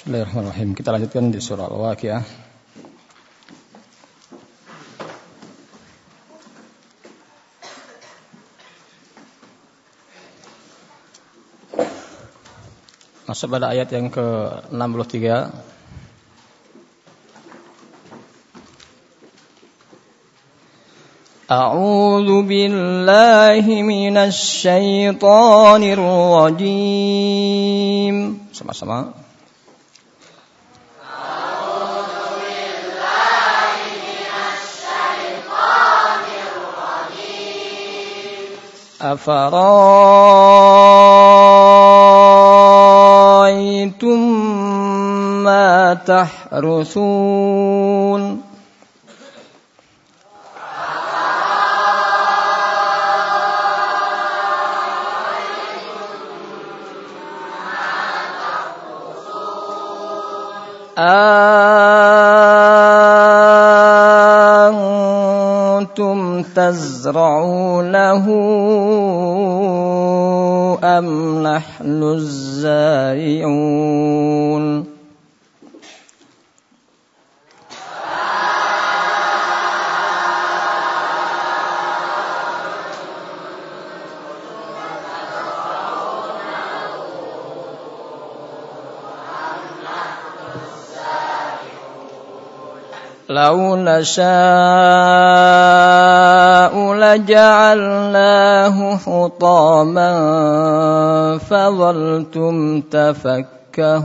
Bismillahirrahmanirrahim. Kita lanjutkan di surah Al-Waqiah. Masuk pada ayat yang ke-63. أعوذ بالله من الشيطان الرجيم sama-sama أفرأيتم ما تحرثون تزرعونه أم نحن الزارعون؟ لو نشاء لجعلناه حطاما فظلتم تفكهون.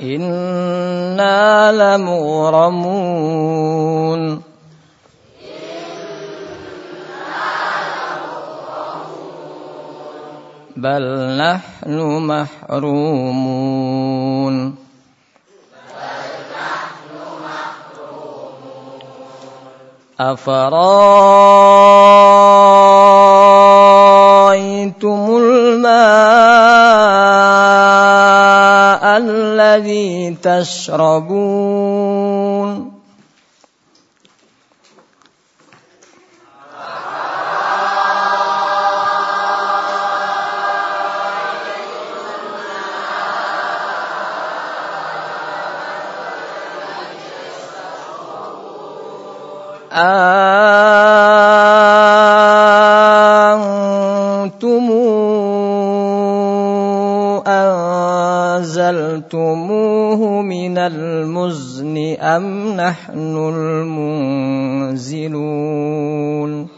إنا لمغرمون بل نحن محرومون. أفرأيتم الماء الذي تشربون. أنتم أنزلتموه من المزن أم نحن المنزلون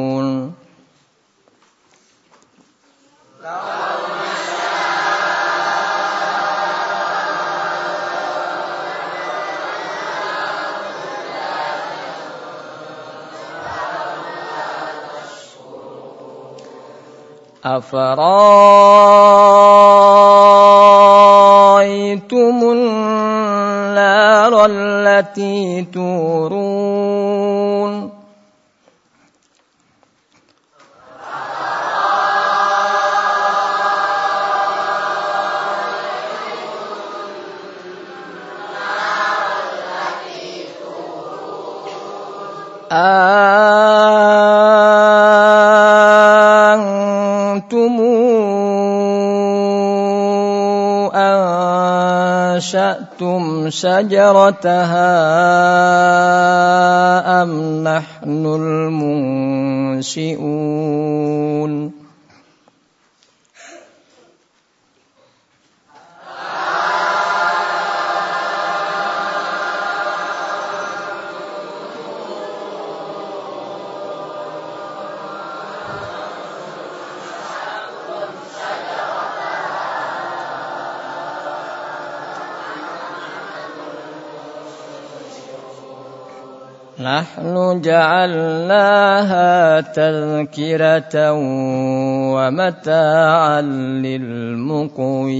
أفرأيتم النار التي تورون أنشأتم شجرتها أم نحن المنشئون نحن جعلناها تذكرة ومتاعا للمقوين.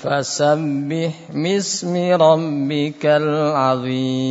فسبح باسم ربك العظيم.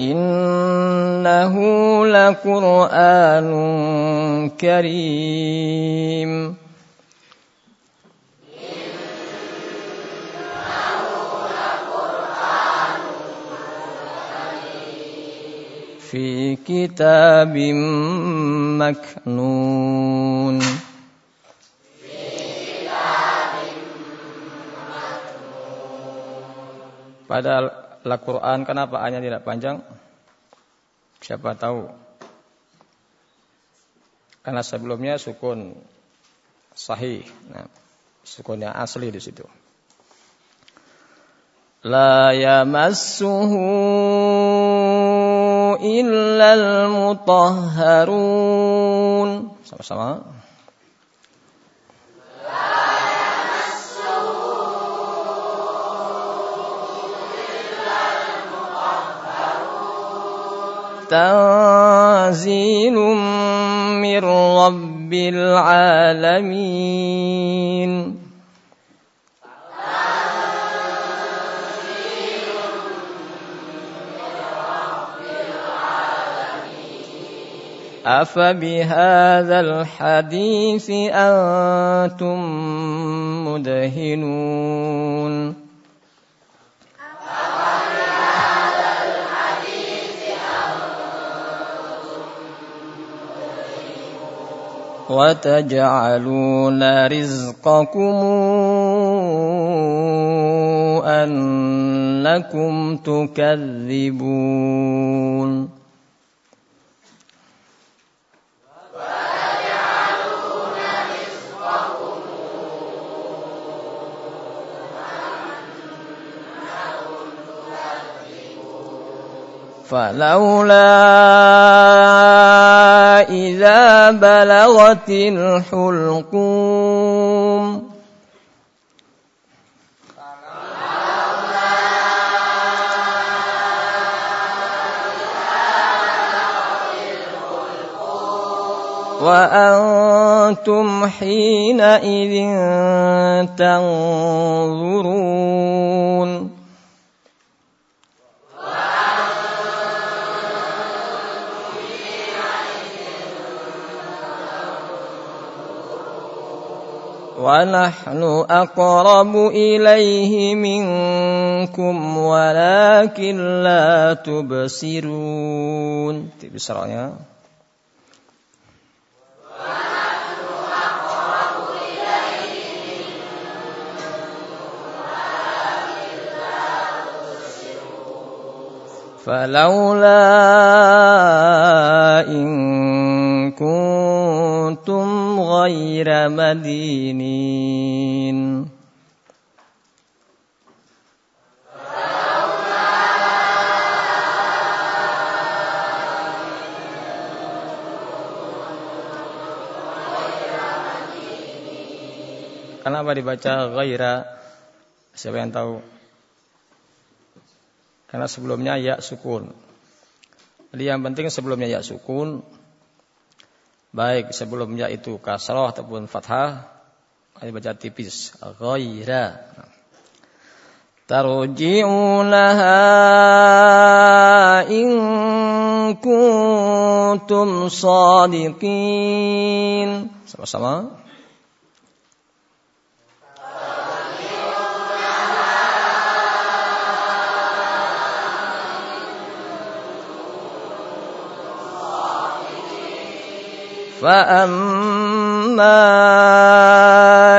إنه لقرآن كريم. في كتاب مكنون. Pada Al-Quran kenapa A-nya tidak panjang? Siapa tahu? Karena sebelumnya sukun sahih. Nah, sukun yang asli di situ. La yamassuhu illal mutahharun. Sama-sama. تنزيل من رب العالمين. أفبهذا الحديث أنتم مدهنون؟ وتجعلون رزقكم أنكم تكذبون. فلولا إذا بلغت الحلقوم. وأنتم حينئذ تنظرون. ونحن أقرب إليه منكم ولكن لا تبصرون. فلولا إن كنتم غير مدينين Kenapa dibaca ghaira? Siapa yang tahu? Karena sebelumnya ya sukun. Jadi yang penting sebelumnya ya sukun. baik sebelumnya itu kasroh ataupun fathah kami baca tipis ghaira. Tarji'unaha in kuntum sadiqin. Sama-sama. فأما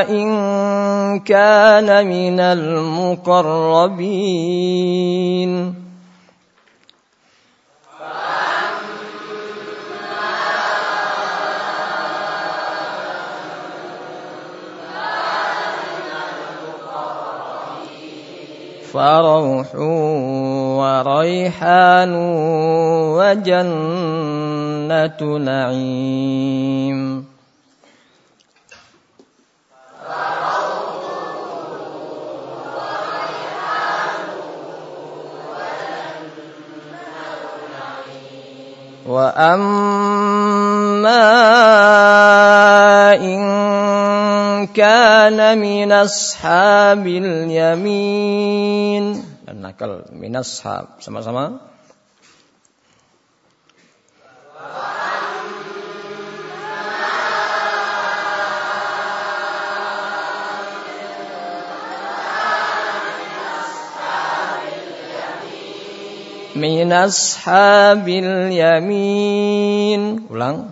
إن كان من المقربين فروح وريحان وجنة نعيم. وأما إن كان من أصحاب اليمين nakal minas hab sama-sama. Minas habil yamin. Ulang.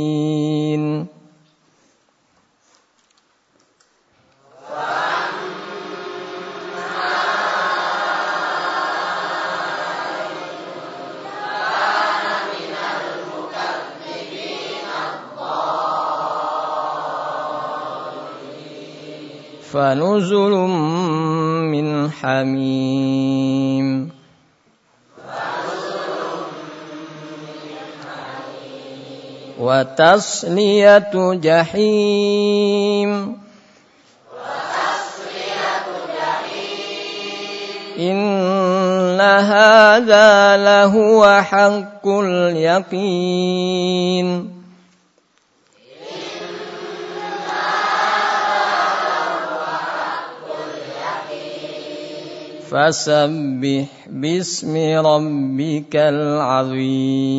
فنزل من حميم. وتصلية جحيم. إن هذا لهو حق اليقين. فسبح باسم ربك العظيم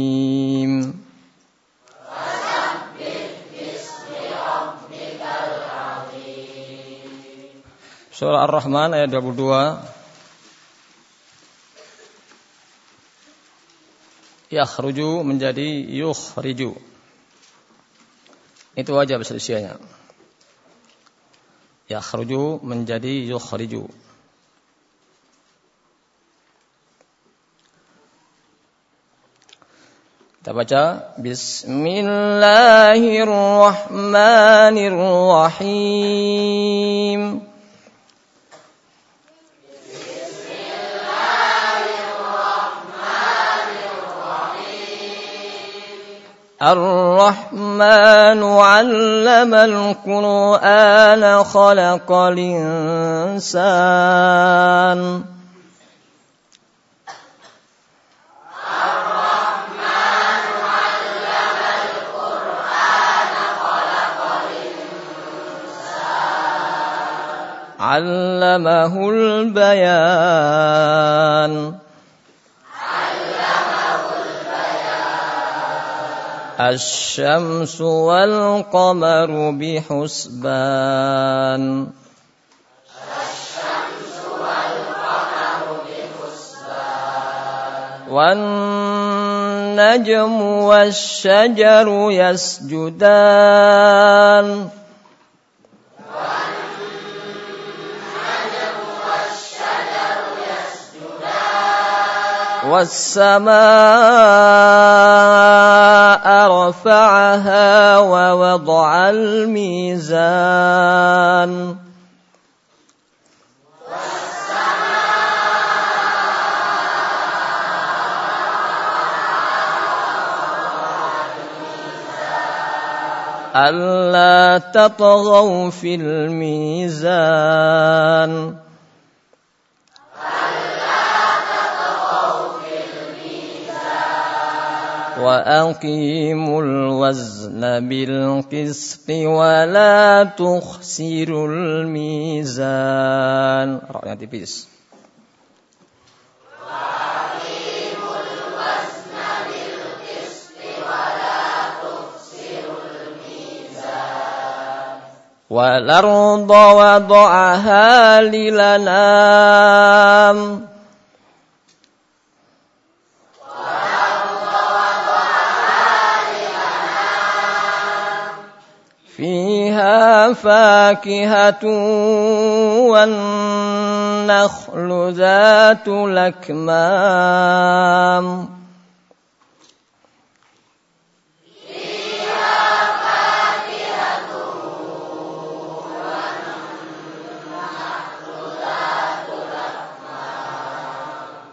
Surah Ar-Rahman ayat 22 Yakhruju menjadi yukhriju Itu wajib selesainya Yakhruju menjadi yukhriju Kita baca Bismillahirrahmanirrahim. الرحمن علم القرآن خلق الإنسان علمه البيان. علمه البيان الشمس والقمر بحسبان الشمس والقمر بحسبان. والنجم والشجر يسجدان. والسماء رفعها ووضع الميزان. ألا تطغوا في الميزان. وأقيموا الوزن بالقسط ولا تخسروا الميزان. رأينا tipis والأرض وضعها للنام. فيها فاكهة والنخل ذات الأكمام.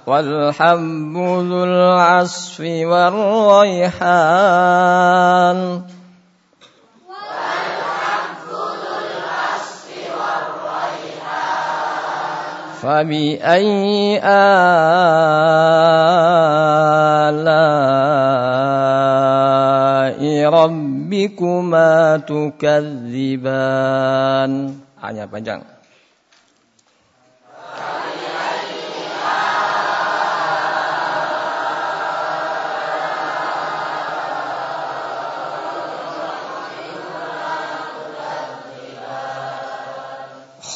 والحب ذو العصف والريحان. فبأي آلاء ربكما تكذبان hanya panjang.